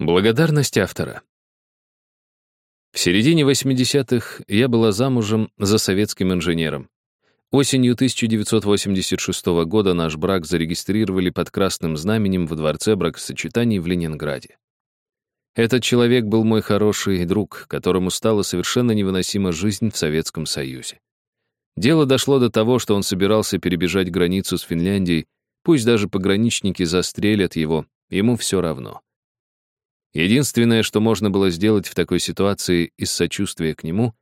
Благодарность автора. В середине 80-х я была замужем за советским инженером. Осенью 1986 года наш брак зарегистрировали под красным знаменем в Дворце бракосочетаний в Ленинграде. Этот человек был мой хороший друг, которому стала совершенно невыносима жизнь в Советском Союзе. Дело дошло до того, что он собирался перебежать границу с Финляндией, пусть даже пограничники застрелят его, ему все равно. Единственное, что можно было сделать в такой ситуации из сочувствия к нему,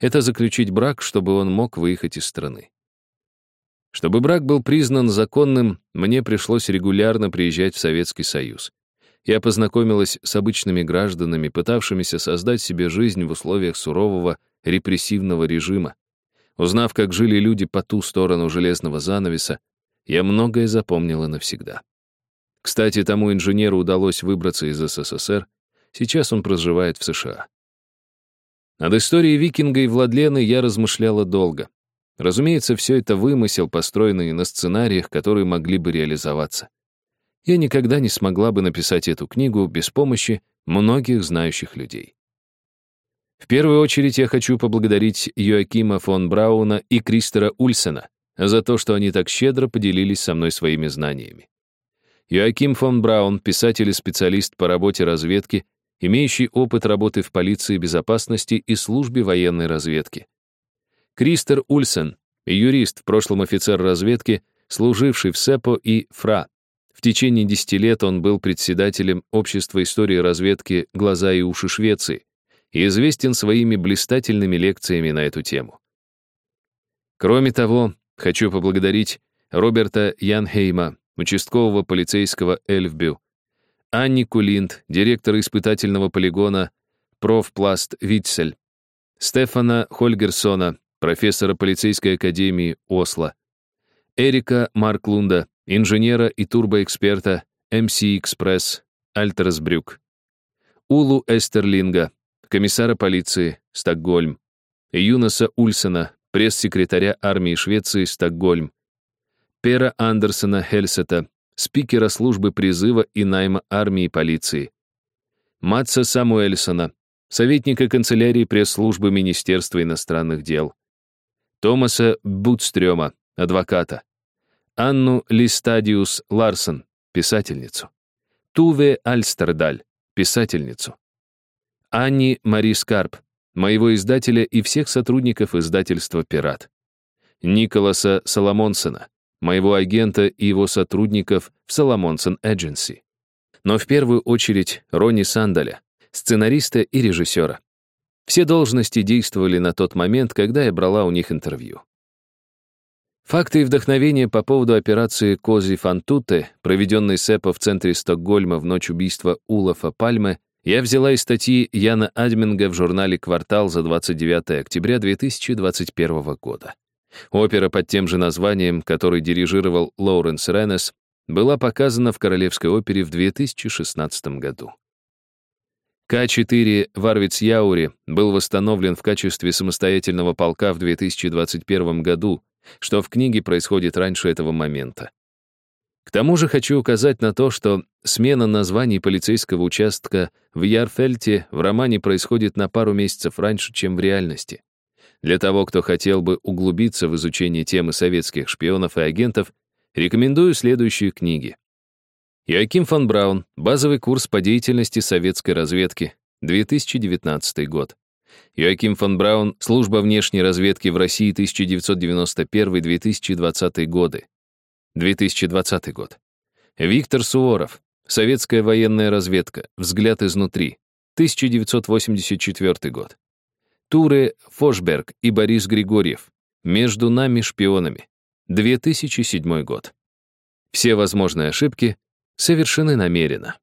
это заключить брак, чтобы он мог выехать из страны. Чтобы брак был признан законным, мне пришлось регулярно приезжать в Советский Союз. Я познакомилась с обычными гражданами, пытавшимися создать себе жизнь в условиях сурового репрессивного режима. Узнав, как жили люди по ту сторону железного занавеса, я многое запомнила навсегда. Кстати, тому инженеру удалось выбраться из СССР. Сейчас он проживает в США. Над историей викинга и Владлены я размышляла долго. Разумеется, все это вымысел, построенный на сценариях, которые могли бы реализоваться. Я никогда не смогла бы написать эту книгу без помощи многих знающих людей. В первую очередь я хочу поблагодарить Йоакима фон Брауна и Кристера Ульсена за то, что они так щедро поделились со мной своими знаниями. Йоаким фон Браун, писатель и специалист по работе разведки, имеющий опыт работы в полиции безопасности и службе военной разведки. Кристер Ульсен, юрист, в прошлом офицер разведки, служивший в СЭПО и ФРА. В течение десяти лет он был председателем Общества истории разведки «Глаза и уши Швеции» и известен своими блистательными лекциями на эту тему. Кроме того, хочу поблагодарить Роберта Янхейма, участкового полицейского Эльфбю, Анни Кулинд, директора испытательного полигона Профпласт Витцель, Стефана Хольгерсона, профессора полицейской академии Осло, Эрика Марклунда, инженера и турбоэксперта MC Express Альтерсбрюк, Улу Эстерлинга, комиссара полиции Стокгольм, Юнаса Ульсена, пресс-секретаря армии Швеции Стокгольм, Пера Андерсона Хельсета, спикера службы призыва и найма армии и полиции, Матса Самуэльсона, советника канцелярии пресс-службы Министерства иностранных дел, Томаса Бутстрёма, адвоката, Анну Листадиус Ларсон, писательницу, Туве Альстердаль, писательницу, Анни Мари Скарп, моего издателя и всех сотрудников издательства «Пират», Николаса Соломонсона, моего агента и его сотрудников в Соломонсон Эдженси. Но в первую очередь Ронни Сандаля, сценариста и режиссера. Все должности действовали на тот момент, когда я брала у них интервью. Факты и вдохновение по поводу операции Кози Фантуте, проведенной СЭПа в центре Стокгольма в ночь убийства Улафа Пальме, я взяла из статьи Яна Админга в журнале «Квартал» за 29 октября 2021 года. Опера под тем же названием, который дирижировал Лоуренс Реннес, была показана в Королевской опере в 2016 году. К-4 Варвиц-Яури был восстановлен в качестве самостоятельного полка в 2021 году, что в книге происходит раньше этого момента. К тому же хочу указать на то, что смена названий полицейского участка в Ярфельте в романе происходит на пару месяцев раньше, чем в реальности. Для того, кто хотел бы углубиться в изучение темы советских шпионов и агентов, рекомендую следующие книги. Йоаким фон Браун. Базовый курс по деятельности советской разведки. 2019 год. Йоаким фон Браун. Служба внешней разведки в России 1991-2020 годы. 2020 год. Виктор Суворов. Советская военная разведка. Взгляд изнутри. 1984 год. Туре Фошберг и Борис Григорьев. «Между нами шпионами». 2007 год. Все возможные ошибки совершены намеренно.